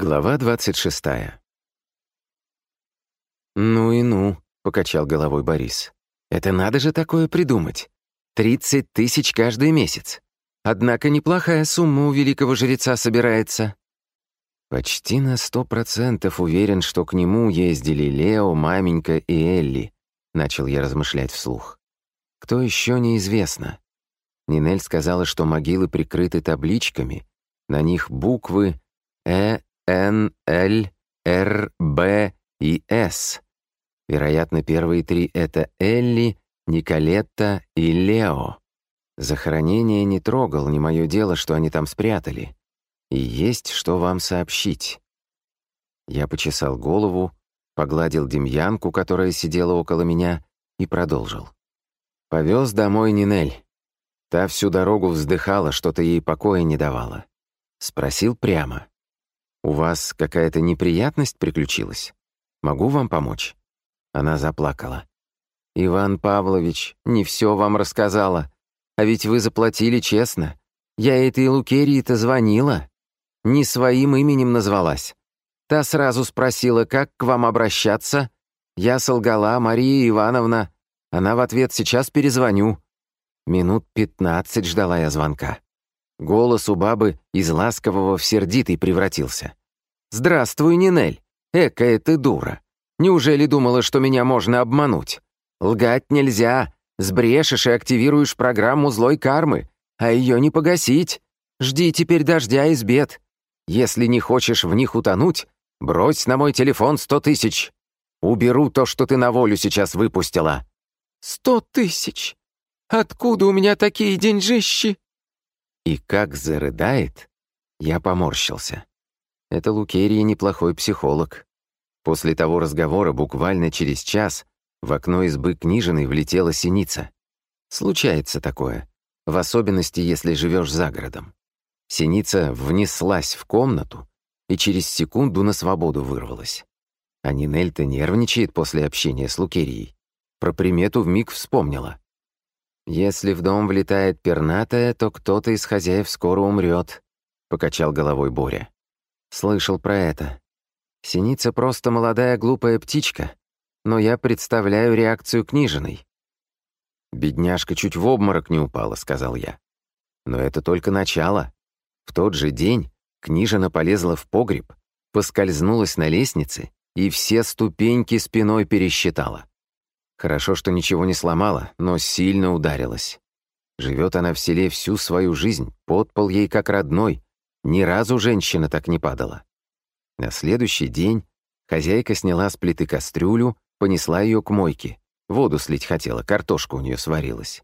Глава 26. «Ну и ну», — покачал головой Борис. «Это надо же такое придумать. Тридцать тысяч каждый месяц. Однако неплохая сумма у великого жреца собирается». Почти на сто процентов уверен, что к нему ездили Лео, маменька и Элли, начал я размышлять вслух. Кто еще неизвестно. Нинель сказала, что могилы прикрыты табличками, на них буквы «Э», Н, Л, Р, Б и С. Вероятно, первые три — это Элли, Николетта и Лео. Захоронение не трогал, не мое дело, что они там спрятали. И есть что вам сообщить. Я почесал голову, погладил Демьянку, которая сидела около меня, и продолжил. Повез домой Нинель. Та всю дорогу вздыхала, что-то ей покоя не давала. Спросил прямо. «У вас какая-то неприятность приключилась? Могу вам помочь?» Она заплакала. «Иван Павлович, не все вам рассказала. А ведь вы заплатили честно. Я этой Лукерии-то звонила. Не своим именем назвалась. Та сразу спросила, как к вам обращаться. Я солгала, Мария Ивановна. Она в ответ «сейчас перезвоню». Минут пятнадцать ждала я звонка. Голос у бабы из ласкового в сердитый превратился. «Здравствуй, Нинель! Экая ты дура! Неужели думала, что меня можно обмануть? Лгать нельзя! Сбрешешь и активируешь программу злой кармы, а ее не погасить. Жди теперь дождя из бед. Если не хочешь в них утонуть, брось на мой телефон сто тысяч. Уберу то, что ты на волю сейчас выпустила». «Сто тысяч? Откуда у меня такие деньжищи?» И как зарыдает, я поморщился. Это Лукерия неплохой психолог. После того разговора буквально через час в окно избы книжиной влетела синица. Случается такое, в особенности, если живешь за городом. Синица внеслась в комнату и через секунду на свободу вырвалась. А Нинель-то нервничает после общения с Лукерией. Про примету вмиг вспомнила. «Если в дом влетает пернатая, то кто-то из хозяев скоро умрет», — покачал головой Боря. «Слышал про это. Синица просто молодая глупая птичка, но я представляю реакцию книжиной». «Бедняжка чуть в обморок не упала», — сказал я. «Но это только начало. В тот же день книжина полезла в погреб, поскользнулась на лестнице и все ступеньки спиной пересчитала. Хорошо, что ничего не сломала, но сильно ударилась. Живет она в селе всю свою жизнь, подпол ей как родной. Ни разу женщина так не падала. На следующий день хозяйка сняла с плиты кастрюлю, понесла ее к мойке. Воду слить хотела, картошка у нее сварилась.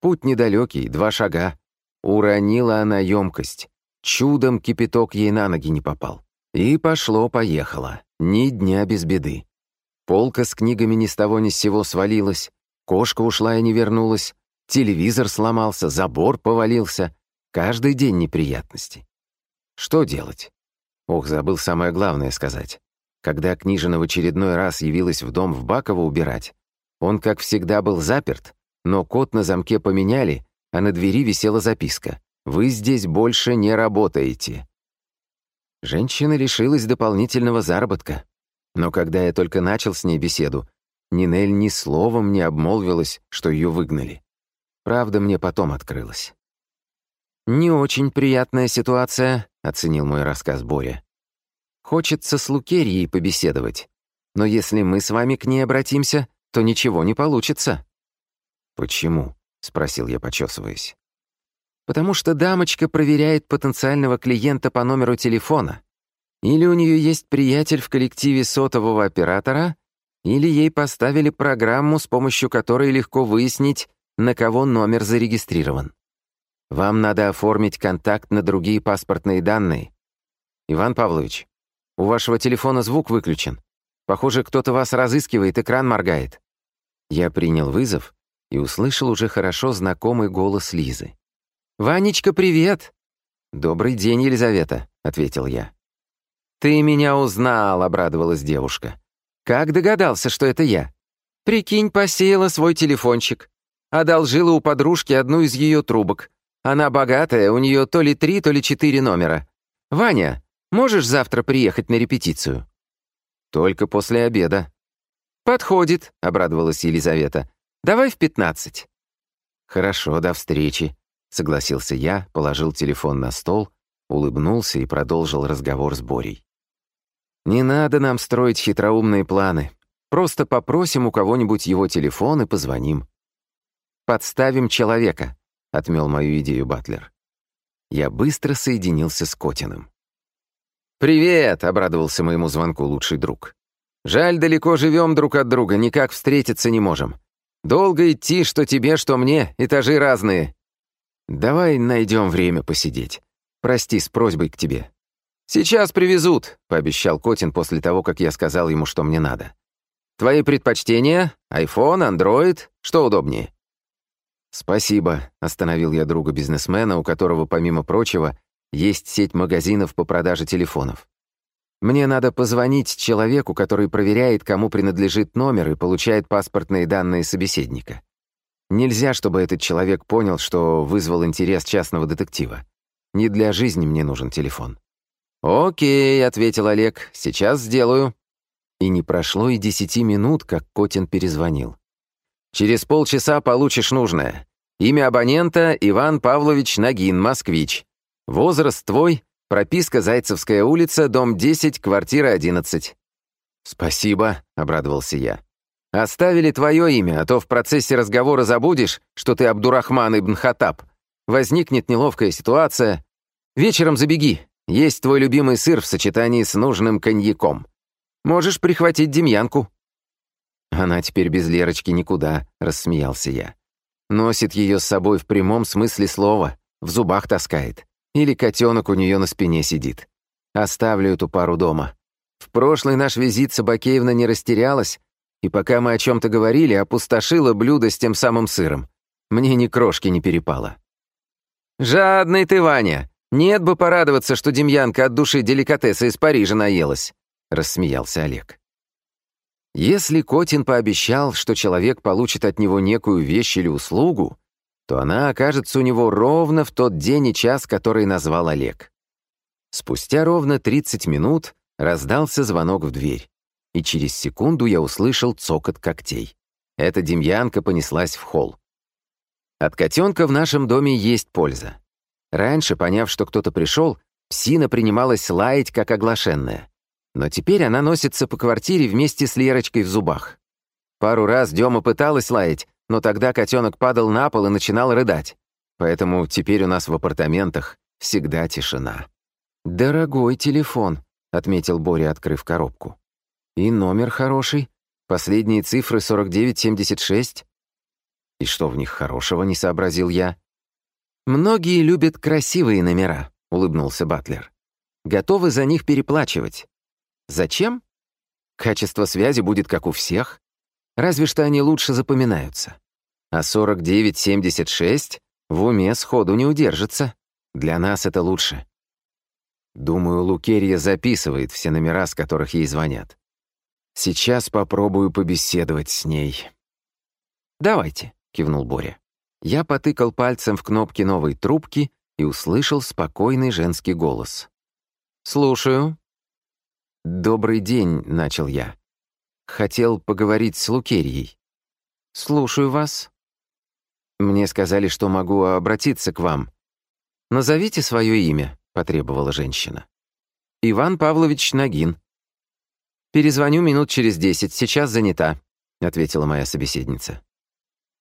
Путь недалекий, два шага. Уронила она емкость. Чудом кипяток ей на ноги не попал. И пошло-поехало. Ни дня без беды. Полка с книгами ни с того ни с сего свалилась, кошка ушла и не вернулась, телевизор сломался, забор повалился. Каждый день неприятности. Что делать? Ох, забыл самое главное сказать. Когда Книжина в очередной раз явилась в дом в Баково убирать, он, как всегда, был заперт, но код на замке поменяли, а на двери висела записка «Вы здесь больше не работаете». Женщина лишилась дополнительного заработка. Но когда я только начал с ней беседу, Нинель ни словом не обмолвилась, что ее выгнали. Правда, мне потом открылась. «Не очень приятная ситуация», — оценил мой рассказ Боря. «Хочется с Лукерией побеседовать, но если мы с вами к ней обратимся, то ничего не получится». «Почему?» — спросил я, почесываясь. «Потому что дамочка проверяет потенциального клиента по номеру телефона. Или у нее есть приятель в коллективе сотового оператора, или ей поставили программу, с помощью которой легко выяснить, на кого номер зарегистрирован. Вам надо оформить контакт на другие паспортные данные. Иван Павлович, у вашего телефона звук выключен. Похоже, кто-то вас разыскивает, экран моргает. Я принял вызов и услышал уже хорошо знакомый голос Лизы. «Ванечка, привет!» «Добрый день, Елизавета», — ответил я. «Ты меня узнал», — обрадовалась девушка. «Как догадался, что это я? Прикинь, посеяла свой телефончик. Одолжила у подружки одну из ее трубок. Она богатая, у нее то ли три, то ли четыре номера. Ваня, Можешь завтра приехать на репетицию?» «Только после обеда». «Подходит», — обрадовалась Елизавета. «Давай в пятнадцать». «Хорошо, до встречи», — согласился я, положил телефон на стол, улыбнулся и продолжил разговор с Борей. «Не надо нам строить хитроумные планы. Просто попросим у кого-нибудь его телефон и позвоним». «Подставим человека», — отмел мою идею Батлер. Я быстро соединился с Котиным. «Привет!» — обрадовался моему звонку лучший друг. «Жаль, далеко живем друг от друга, никак встретиться не можем. Долго идти, что тебе, что мне, этажи разные. Давай найдем время посидеть. Прости, с просьбой к тебе». «Сейчас привезут», — пообещал Котин после того, как я сказал ему, что мне надо. «Твои предпочтения? Айфон, андроид? Что удобнее?» «Спасибо», — остановил я друга бизнесмена, у которого, помимо прочего, есть сеть магазинов по продаже телефонов. Мне надо позвонить человеку, который проверяет, кому принадлежит номер и получает паспортные данные собеседника. Нельзя, чтобы этот человек понял, что вызвал интерес частного детектива. Не для жизни мне нужен телефон. «Окей», — ответил Олег, — «сейчас сделаю». И не прошло и десяти минут, как Котин перезвонил. «Через полчаса получишь нужное. Имя абонента — Иван Павлович Нагин, москвич. Возраст твой, прописка Зайцевская улица, дом 10, квартира 11. Спасибо, обрадовался я. Оставили твое имя, а то в процессе разговора забудешь, что ты Абдурахман ибн Хатаб. Возникнет неловкая ситуация. Вечером забеги. Есть твой любимый сыр в сочетании с нужным коньяком. Можешь прихватить Демьянку». «Она теперь без Лерочки никуда», — рассмеялся я. «Носит ее с собой в прямом смысле слова, в зубах таскает. Или котенок у нее на спине сидит. Оставлю эту пару дома. В прошлый наш визит Собакеевна не растерялась, и пока мы о чем-то говорили, опустошила блюдо с тем самым сыром. Мне ни крошки не перепало. «Жадный ты, Ваня! Нет бы порадоваться, что Демьянка от души деликатеса из Парижа наелась», — рассмеялся Олег. Если Котин пообещал, что человек получит от него некую вещь или услугу, то она окажется у него ровно в тот день и час, который назвал Олег. Спустя ровно 30 минут раздался звонок в дверь, и через секунду я услышал цокот когтей. Эта демьянка понеслась в холл. От котенка в нашем доме есть польза. Раньше, поняв, что кто-то пришел, псина принималась лаять, как оглашенная. Но теперь она носится по квартире вместе с Лерочкой в зубах. Пару раз Дема пыталась лаять, но тогда котенок падал на пол и начинал рыдать. Поэтому теперь у нас в апартаментах всегда тишина. «Дорогой телефон», — отметил Боря, открыв коробку. «И номер хороший. Последние цифры 4976». «И что в них хорошего?» — не сообразил я. «Многие любят красивые номера», — улыбнулся Батлер. «Готовы за них переплачивать. Зачем? Качество связи будет как у всех. Разве что они лучше запоминаются. А 49-76 в уме сходу не удержится. Для нас это лучше. Думаю, Лукерья записывает все номера, с которых ей звонят. Сейчас попробую побеседовать с ней. «Давайте», — кивнул Боря. Я потыкал пальцем в кнопки новой трубки и услышал спокойный женский голос. «Слушаю». «Добрый день», — начал я. Хотел поговорить с Лукерьей. Слушаю вас. Мне сказали, что могу обратиться к вам. Назовите свое имя, потребовала женщина. Иван Павлович Нагин. Перезвоню минут через десять, сейчас занята, ответила моя собеседница.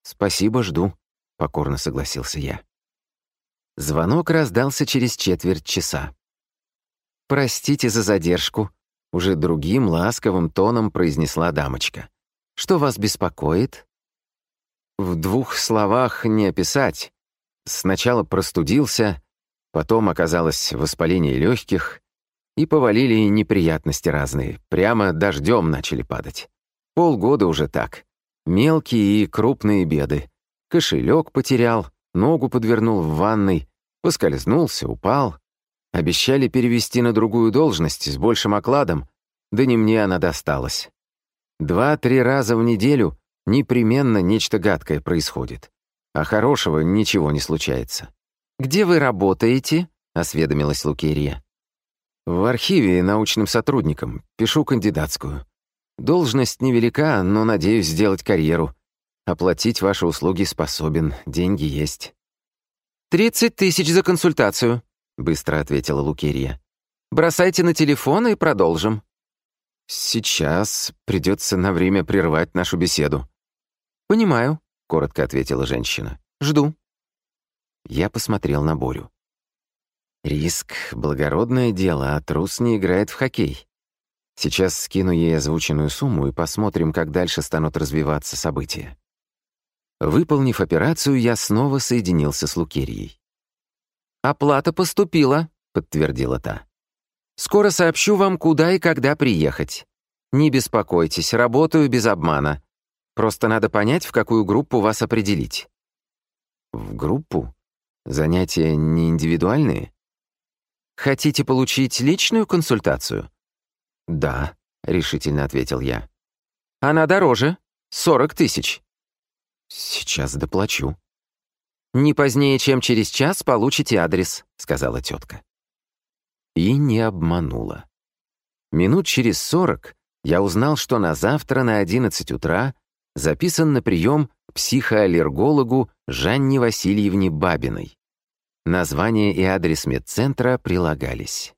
Спасибо, жду, покорно согласился я. Звонок раздался через четверть часа. «Простите за задержку», уже другим ласковым тоном произнесла дамочка. «Что вас беспокоит?» В двух словах не описать. Сначала простудился, потом оказалось воспаление легких, и повалили неприятности разные, прямо дождем начали падать. Полгода уже так. Мелкие и крупные беды. Кошелек потерял, ногу подвернул в ванной, поскользнулся, упал. Обещали перевести на другую должность с большим окладом, да не мне она досталась. Два-три раза в неделю непременно нечто гадкое происходит, а хорошего ничего не случается. «Где вы работаете?» — осведомилась Лукерия. В архиве научным сотрудником. Пишу кандидатскую. Должность невелика, но надеюсь сделать карьеру. Оплатить ваши услуги способен, деньги есть». «Тридцать тысяч за консультацию», — быстро ответила Лукерия. «Бросайте на телефон и продолжим». «Сейчас придется на время прервать нашу беседу». «Понимаю», — коротко ответила женщина. «Жду». Я посмотрел на Борю. Риск — благородное дело, а трус не играет в хоккей. Сейчас скину ей озвученную сумму и посмотрим, как дальше станут развиваться события. Выполнив операцию, я снова соединился с Лукерией. «Оплата поступила», — подтвердила та. «Скоро сообщу вам, куда и когда приехать. Не беспокойтесь, работаю без обмана. Просто надо понять, в какую группу вас определить». «В группу? Занятия не индивидуальные?» «Хотите получить личную консультацию?» «Да», — решительно ответил я. «Она дороже. Сорок тысяч». «Сейчас доплачу». «Не позднее, чем через час получите адрес», — сказала тетка. И не обманула. Минут через сорок я узнал, что на завтра на одиннадцать утра записан на прием к психоаллергологу Жанне Васильевне Бабиной. Название и адрес медцентра прилагались.